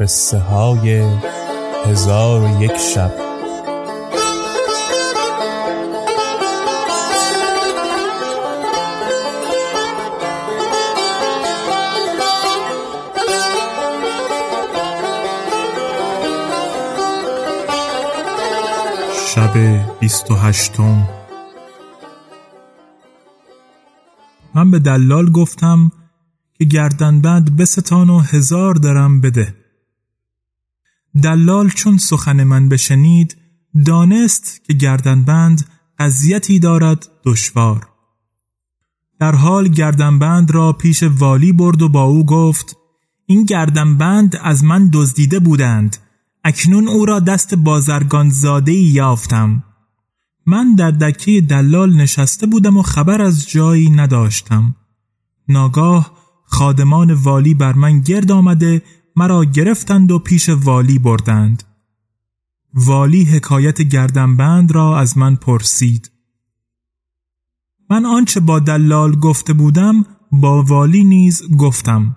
قصه های هزار و یک شب. شب بیست و هشتم. من به دلال گفتم که گردنبند بستان و هزار درم بده. دلال چون سخن من بشنید دانست که گردنبند قضیتی دارد دشوار. در حال گردنبند را پیش والی برد و با او گفت این گردنبند از من دزدیده بودند اکنون او را دست بازرگان زاده یافتم. من در دکه دلال نشسته بودم و خبر از جایی نداشتم. ناگاه خادمان والی بر من گرد آمده مرا گرفتند و پیش والی بردند. والی حکایت گردنبند را از من پرسید. من آنچه با دلال گفته بودم با والی نیز گفتم.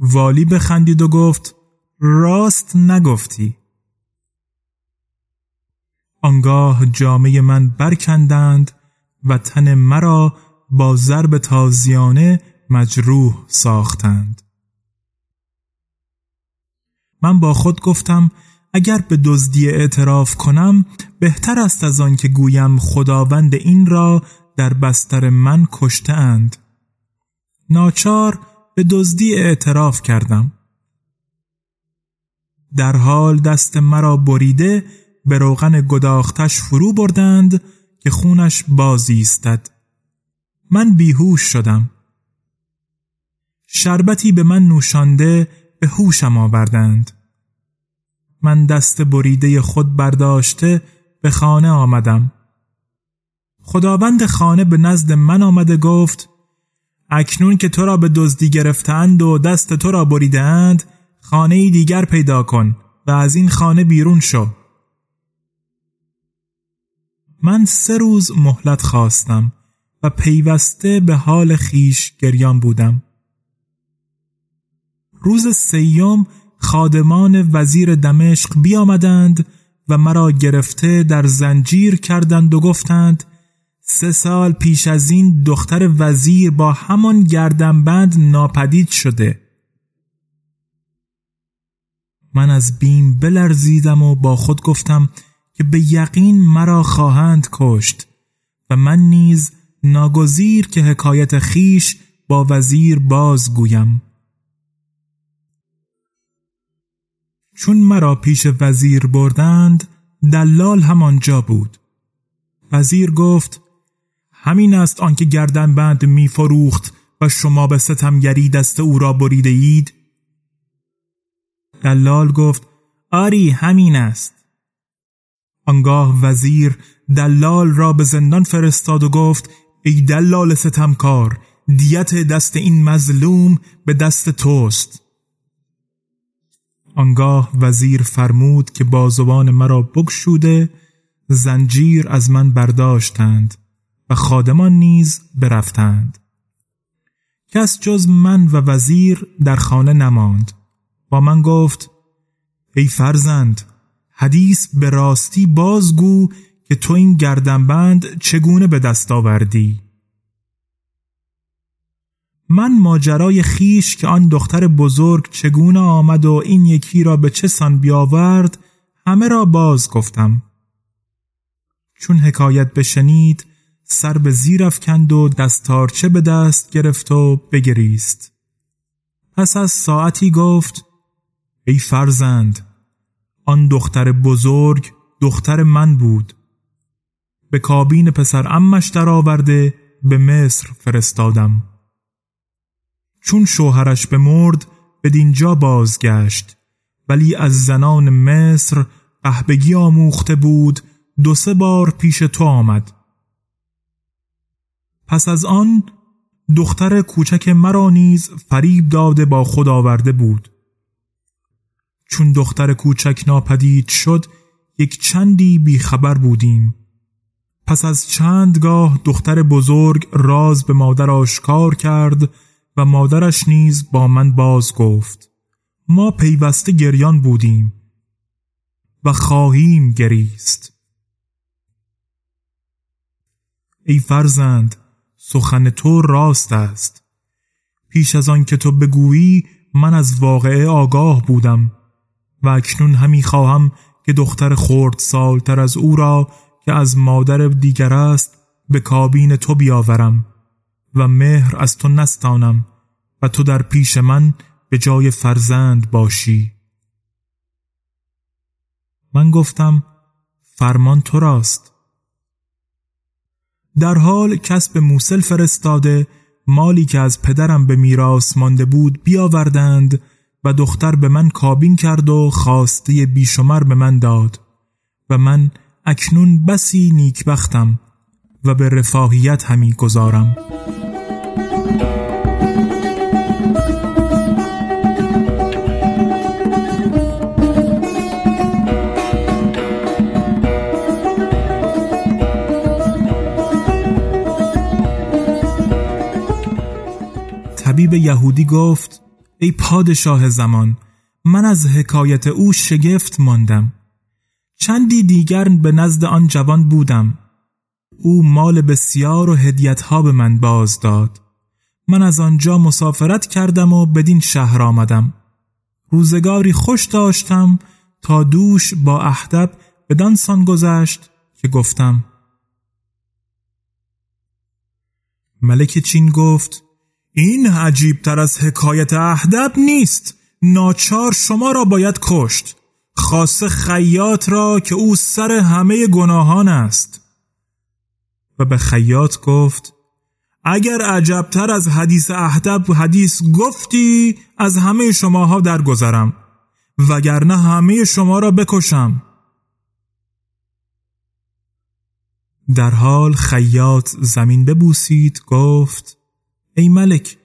والی بخندید و گفت راست نگفتی. آنگاه جامعه من برکندند و تن مرا با ضرب تازیانه مجروح ساختند. من با خود گفتم اگر به دزدی اعتراف کنم بهتر است از آن که گویم خداوند این را در بستر من کشته اند. ناچار به دزدی اعتراف کردم. در حال دست مرا بریده به روغن گداختش فرو بردند که خونش بازی استد من بیهوش شدم. شربتی به من نوشانده به هوشم آوردند. من دست بریده خود برداشته به خانه آمدم. خداوند خانه به نزد من آمده گفت اکنون که تو را به دزدی گرفتند و دست تو را بریدند خانه دیگر پیدا کن و از این خانه بیرون شو. من سه روز مهلت خواستم و پیوسته به حال خیش گریان بودم. روز سیوم خادمان وزیر دمشق بیامدند و مرا گرفته در زنجیر کردند و گفتند سه سال پیش از این دختر وزیر با همان گردنبند ناپدید شده. من از بیم بلرزیدم و با خود گفتم که به یقین مرا خواهند کشت و من نیز ناگزیر که حکایت خیش با وزیر بازگویم. چون مرا پیش وزیر بردند دلال همانجا بود. وزیر گفت همین است آنکه گردن بند می فروخت و شما به ستمگری دست او را بریده اید؟ دلال گفت آری همین است. آنگاه وزیر دلال را به زندان فرستاد و گفت ای دلال ستمکار دیت دست این مظلوم به دست توست. آنگاه وزیر فرمود که بازوان مرا بگشوده زنجیر از من برداشتند و خادمان نیز برفتند. کس جز من و وزیر در خانه نماند. با من گفت ای فرزند حدیث به راستی بازگو که تو این گردنبند چگونه به دست آوردی؟ من ماجرای خیش که آن دختر بزرگ چگونه آمد و این یکی را به چه سان بیاورد همه را باز گفتم. چون حکایت بشنید سر به زیر افکند و دستارچه به دست گرفت و بگریست. پس از ساعتی گفت ای فرزند آن دختر بزرگ دختر من بود. به کابین پسر امش درآورده به مصر فرستادم. چون شوهرش بمرد به دینجا بازگشت. ولی از زنان مصر قهبگی آموخته بود دو سه بار پیش تو آمد. پس از آن دختر کوچک مرا نیز فریب داده با خود آورده بود. چون دختر کوچک ناپدید شد یک چندی بیخبر بودیم. پس از چندگاه دختر بزرگ راز به مادر آشکار کرد و مادرش نیز با من باز گفت ما پیوسته گریان بودیم و خواهیم گریست. ای فرزند سخن تو راست است. پیش از آن که تو بگویی من از واقعه آگاه بودم و اکنون همی خواهم که دختر خورد سالتر از او را که از مادر دیگر است به کابین تو بیاورم. و مهر از تو نستانم و تو در پیش من به جای فرزند باشی. من گفتم فرمان تو راست. در حال کسب موسل فرستاده مالی که از پدرم به میراث مانده بود بیاوردند و دختر به من کابین کرد و خواسته بیشمر به من داد و من اکنون بسی نیکبختم و به رفاهیت همی گذارم. طبیب یهودی گفت ای پادشاه زمان من از حکایت او شگفت ماندم. چندی دیگر به نزد آن جوان بودم. او مال بسیار و هدیتها به من باز داد. من از آنجا مسافرت کردم و بدین شهر آمدم. روزگاری خوش داشتم تا دوش با اهدب بدان سان گذشت که گفتم ملک چین گفت این عجیب تر از حکایت اهدب نیست. ناچار شما را باید کشت. خاصه خیاط را که او سر همه گناهان است. و به خیاط گفت اگر عجبتر از حدیث اهدب حدیث گفتی از همه شماها درگذرم وگرنه همه شما را بکشم. در حال خیاط زمین ببوسید گفت ای ملک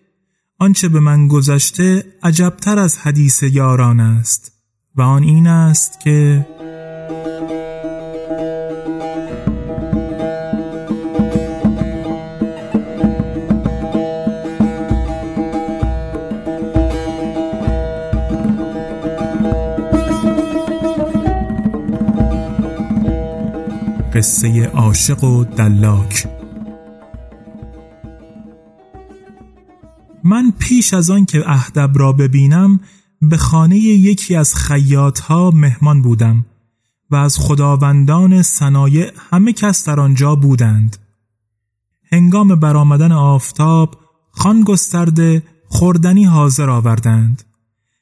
آنچه به من گذشته عجبتر از حدیث یاران است و آن این است که قصه عاشق و دلاک. من پیش از آن که اهدب را ببینم به خانه یکی از خیاطها مهمان بودم و از خداوندان صنایع همه کس در آنجا بودند. هنگام برآمدن آفتاب خان گسترده خوردنی حاضر آوردند.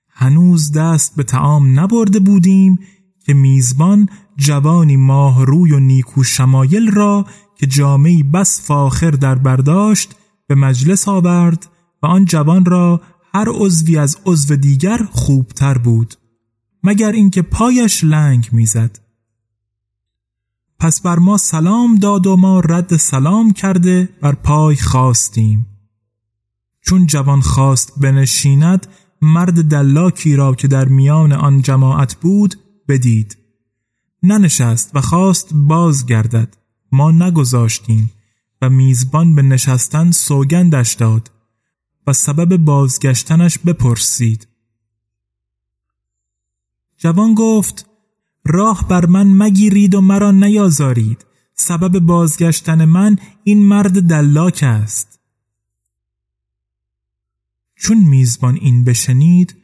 هنوز دست به تعام نبرده بودیم که میزبان جوانی ماه روی و نیکو شمایل را که جامعی بس فاخر در برداشت به مجلس آورد و آن جوان را هر عضوی از عضو دیگر خوبتر بود مگر اینکه پایش لنگ می‌زد. پس بر ما سلام داد و ما رد سلام کرده بر پای خواستیم چون جوان خواست بنشیند مرد دلاکی را که در میان آن جماعت بود بدید. ننشست و خواست باز گردد ما نگذاشتیم و میزبان به نشستن سوگندش داد. و سبب بازگشتنش بپرسید. جوان گفت راه بر من مگیرید و مرا نیازارید. سبب بازگشتن من این مرد دلاک است. چون میزبان این بشنید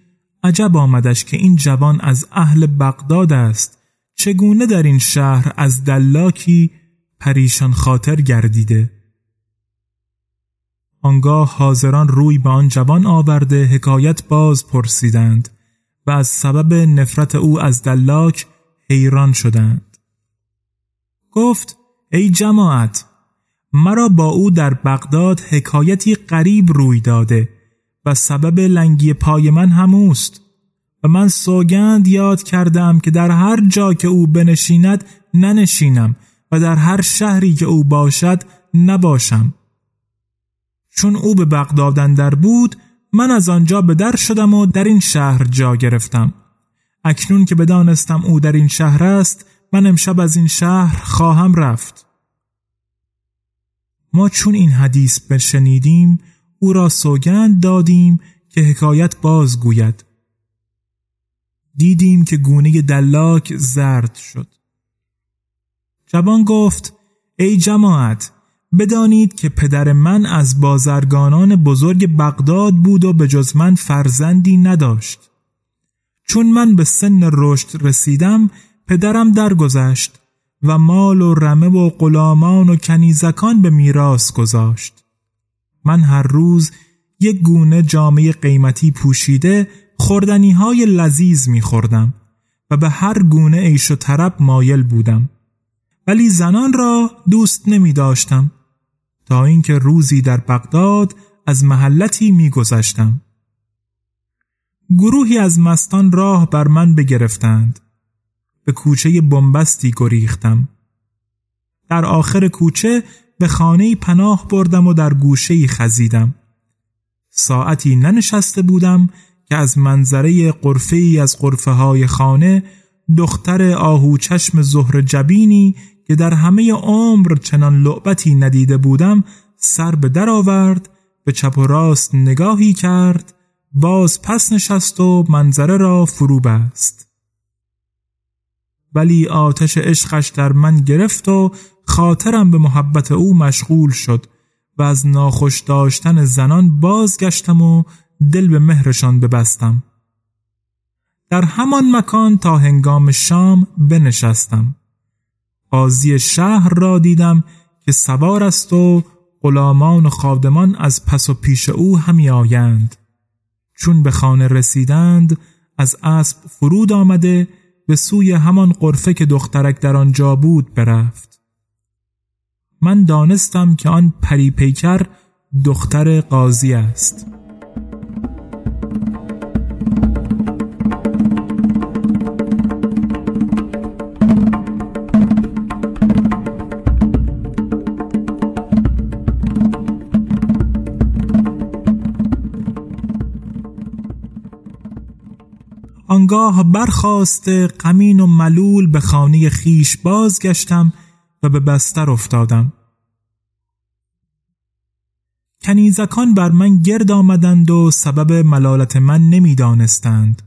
عجب آمدش که این جوان از اهل بغداد است. چگونه در این شهر از دلاکی پریشان خاطر گردیده؟ آنگاه حاضران روی به آن جوان آورده حکایت باز پرسیدند و از سبب نفرت او از دلاک حیران شدند. گفت ای جماعت مرا با او در بغداد حکایتی غریب روی داده و سبب لنگی پای من هموست و من سوگند یاد کردم که در هر جا که او بنشیند ننشینم و در هر شهری که او باشد نباشم. چون او به بغداد در بود من از آنجا به در شدم و در این شهر جا گرفتم. اکنون که بدانستم او در این شهر است من امشب از این شهر خواهم رفت. ما چون این حدیث بشنیدیم او را سوگند دادیم که حکایت باز گوید دیدیم که گونه دلاک زرد شد. جوان گفت ای جماعت بدانید که پدر من از بازرگانان بزرگ بغداد بود و به جز من فرزندی نداشت. چون من به سن رشد رسیدم پدرم درگذشت و مال و رمه و غلامان و کنیزکان به میراث گذاشت. من هر روز یک گونه جامعه قیمتی پوشیده خوردنی های لذیذ می خوردم و به هر گونه عیش و طرب مایل بودم. ولی زنان را دوست نمی داشتم تا اینکه روزی در بغداد از محلتی می گذشتم. گروهی از مستان راه بر من بگرفتند. به کوچه بنبستی گریختم. در آخر کوچه به خانه پناه بردم و در گوشه خزیدم. ساعتی ننشسته بودم که از منظره قرفه ای از قرفه های خانه دختر آهو چشم زهر جبینی که در همه عمر چنان لعبتی ندیده بودم سر به در آورد به چپ و راست نگاهی کرد باز پس نشست و منظره را فرو بست. ولی آتش عشقش در من گرفت و خاطرم به محبت او مشغول شد و از ناخوش داشتن زنان بازگشتم و دل به مهرشان ببستم. در همان مکان تا هنگام شام بنشستم. قاضی شهر را دیدم که سوار است و غلامان و خادمان از پس و پیش او همی آیند. چون به خانه رسیدند از اسب فرود آمده به سوی همان قرفه که دخترک در آنجا بود برفت. من دانستم که آن پری پیکر دختر قاضی است. آنگاه برخواست قمین و ملول به خانه خیش بازگشتم و به بستر افتادم. کنیزکان بر من گرد آمدند و سبب ملالت من نمی‌دانستند.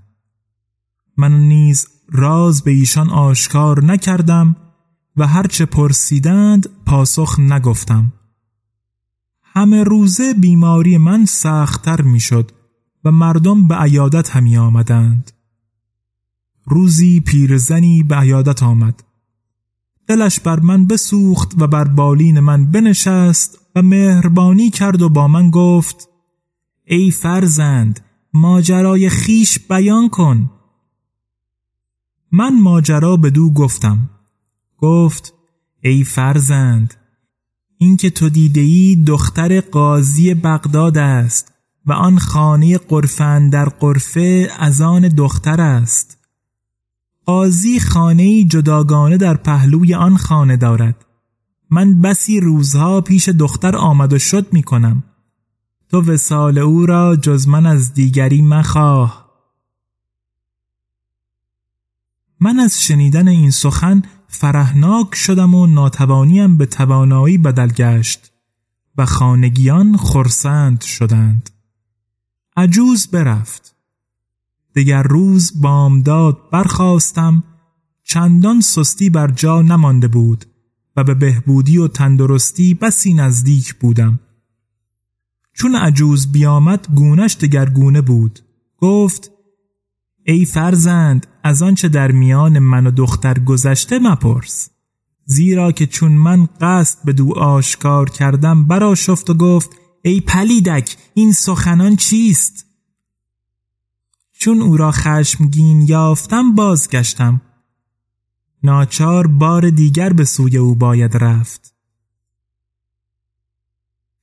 من نیز راز به ایشان آشکار نکردم و هرچه پرسیدند پاسخ نگفتم. همه روزه بیماری من سختتر می‌شد و مردم به عیادت همی آمدند. روزی پیرزنی به عیادت آمد. دلش بر من بسوخت و بر بالین من بنشست و مهربانی کرد و با من گفت ای فرزند ماجرای خیش بیان کن. من ماجرا به دو گفتم. گفت ای فرزند اینکه تو دیده ای دختر قاضی بغداد است و آن خانه قرفن در قرفه از آن دختر است. قاضی خانه جداگانه در پهلوی آن خانه دارد. من بسی روزها پیش دختر آمد و شد می کنم تو وسال او را جز من از دیگری مخواه. من از شنیدن این سخن فرهناک شدم و ناتوانیم به توانایی بدل گشت و خانگیان خرسند شدند. عجوز برفت. دگر روز بامداد برخواستم چندان سستی بر جا نمانده بود و به بهبودی و تندرستی بسی نزدیک بودم. چون عجوز بیامد گونش گونه بود گفت ای فرزند از آنچه در میان من و دختر گذشته مپرس. زیرا که چون من قصد به دو آشکار کردم برا شفت و گفت ای پلیدک این سخنان چیست؟ چون او را خشمگین یافتم بازگشتم. ناچار بار دیگر به سوی او باید رفت.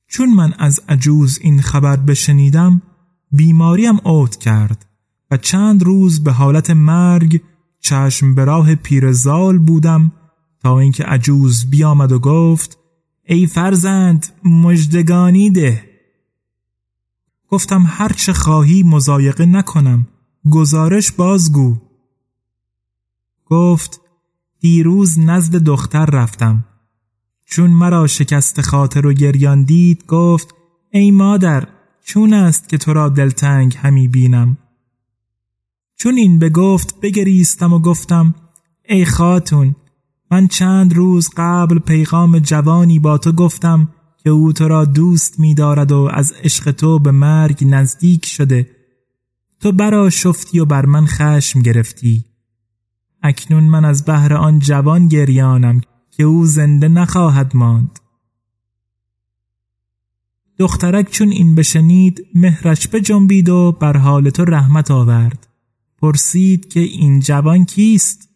چون من از عجوز این خبر بشنیدم بیماریم اوت کرد و چند روز به حالت مرگ چشم به راه پیرزال بودم تا اینکه عجوز بیامد و گفت ای فرزند مجدگانی ده. گفتم هرچه خواهی مزایقه نکنم. گزارش بازگو. گفت دیروز نزد دختر رفتم. چون مرا شکست خاطر و گریان دید گفت ای مادر چون است که تو را دلتنگ همی بینم؟ چون این بگفت بگریستم و گفتم ای خاتون من چند روز قبل پیغام جوانی با تو گفتم که او تو را دوست می دارد و از عشق تو به مرگ نزدیک شده. تو برا شفتی و بر من خشم گرفتی. اکنون من از بهر آن جوان گریانم که او زنده نخواهد ماند. دخترک چون این بشنید مهرش بجنبید و بر حال تو رحمت آورد. پرسید که این جوان کیست؟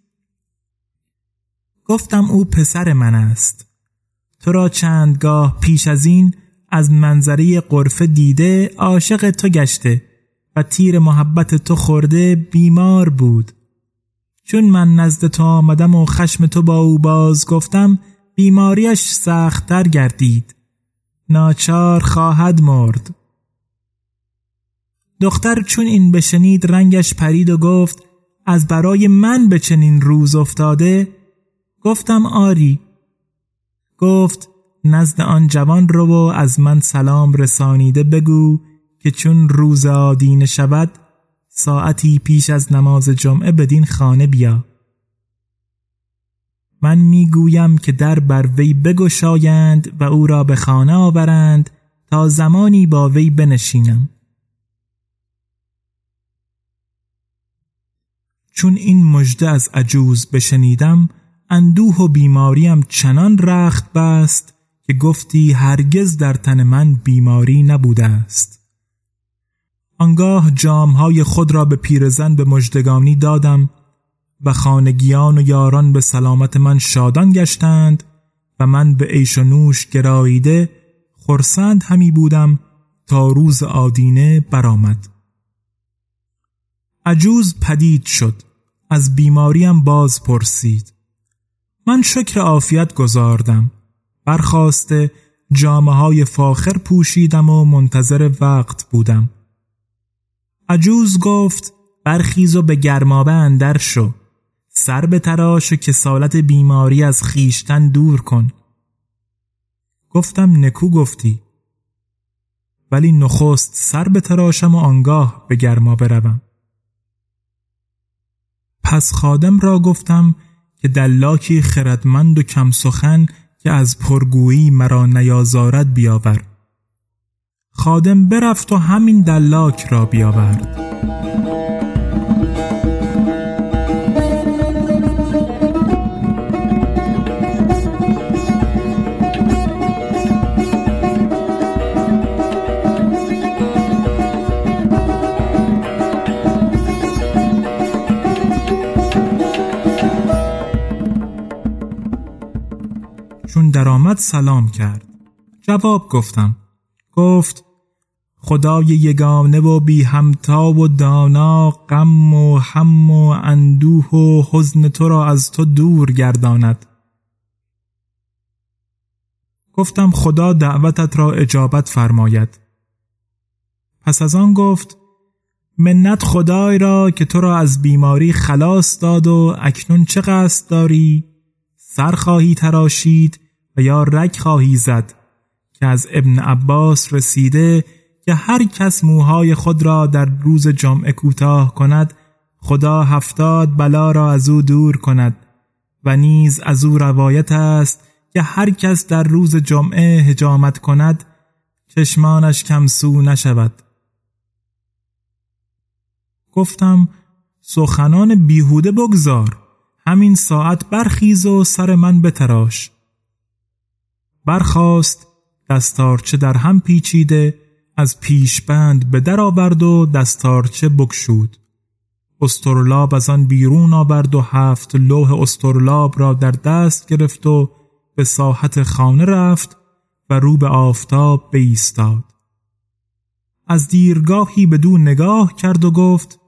گفتم او پسر من است. تو را چندگاه پیش از این از منظره قرفه دیده عاشق تو گشته و تیر محبت تو خورده بیمار بود. چون من نزد تو آمدم و خشم تو با او باز گفتم بیماریش سختتر گردید. ناچار خواهد مرد. دختر چون این بشنید رنگش پرید و گفت از برای من به چنین روز افتاده؟ گفتم آری. گفت نزد آن جوان رو و از من سلام رسانیده بگو که چون روز آدینه شود ساعتی پیش از نماز جمعه بدین خانه بیا. من می‌گویم که در بر وی بگشایند و او را به خانه آورند تا زمانی با وی بنشینم. چون این مژده از عجوز بشنیدم اندوه و بیماریم چنان رخت بست که گفتی هرگز در تن من بیماری نبوده است. آنگاه جامهای خود را به پیرزن به مجدگانی دادم و خانگیان و یاران به سلامت من شادان گشتند و من به عیش و نوش گراییده خرسند همی بودم تا روز آدینه برآمد. عجوز پدید شد. از بیماریم باز پرسید. من شکر عافیت گذاردم برخواسته جامعه های فاخر پوشیدم و منتظر وقت بودم. عجوز گفت برخیز و به گرمابه اندر شو. سر به تراش و کسالت بیماری از خیشتن دور کن. گفتم نکو گفتی. ولی نخست سر به تراشم و آنگاه به گرما بروم پس خادم را گفتم که دلاکی خردمند و کم سخن که از پرگویی مرا نیازارد بیاور خادم برفت و همین دلاک را بیاورد. درآمد سلام کرد. جواب گفتم. گفت خدای یگانه و بی همتا و دانا غم و هم و اندوه و حزن تو را از تو دور گرداند. گفتم خدا دعوتت را اجابت فرماید. پس از آن گفت منت خدای را که تو را از بیماری خلاص داد و اکنون چه قصد داری؟ سر خواهی تراشید و یا رگ خواهی زد که از ابن عباس رسیده که هر کس موهای خود را در روز جمعه کوتاه کند خدا هفتاد بلا را از او دور کند و نیز از او روایت است که هر کس در روز جمعه هجامت کند چشمانش کمسو نشود. گفتم سخنان بیهوده بگذار همین ساعت برخیز و سر من بتراش. برخاست دستارچه در هم پیچیده از پیشبند به در آورد و دستارچه بکشود استرلاب از آن بیرون آورد و هفت لوح استرلاب را در دست گرفت و به ساحت خانه رفت و رو به آفتاب بایستاد از دیرگاهی به دو نگاه کرد و گفت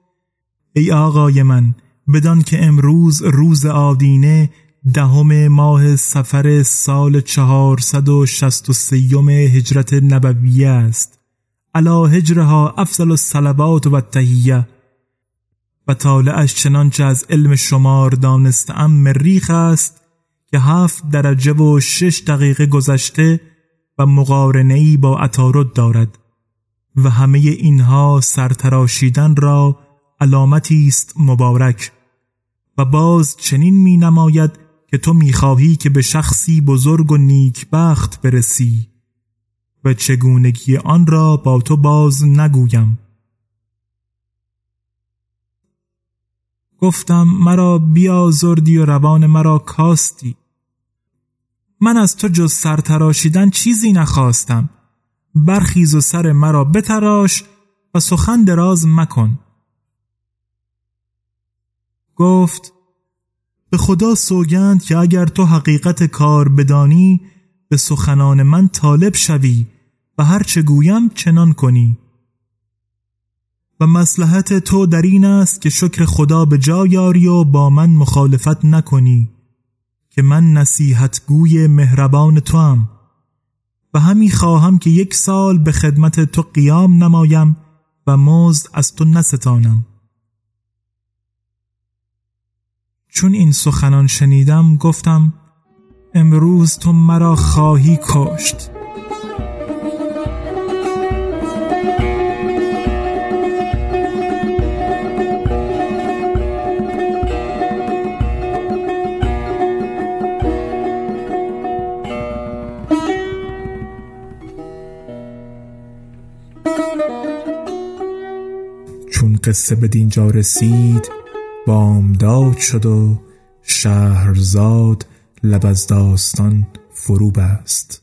ای آقای من بدان که امروز روز آدینه دهم ماه سفر سال چهارصد و شست و سیوم هجرت نبویه است. علا هجرها افضل الصلوات و تهیه و طالعش چنانچه از علم شمار دانستم مریخ است که هفت درجه و شش دقیقه گذشته و مقارنه با عطارد دارد. و همه اینها سرتراشیدن را علامتی است مبارک. و باز چنین می نماید که تو می‌خواهی که به شخصی بزرگ و نیکبخت برسی و چگونگی آن را با تو باز نگویم. گفتم مرا بیازردی و روان مرا کاستی. من از تو جز سرتراشیدن چیزی نخواستم. برخیز و سر مرا بتراش و سخن دراز مکن. گفت به خدا سوگند که اگر تو حقیقت کار بدانی به سخنان من طالب شوی و هر چه گویم چنان کنی. و مسلحت تو در این است که شکر خدا به جا یاری و با من مخالفت نکنی که من نصیحت گوی مهربان تو هم و همی خواهم که یک سال به خدمت تو قیام نمایم و مزد از تو نستانم. چون این سخنان شنیدم گفتم امروز تو مرا خواهی کشت. چون قصه به دینجا رسید بامداد شد و شهرزاد لب از داستان فرو بست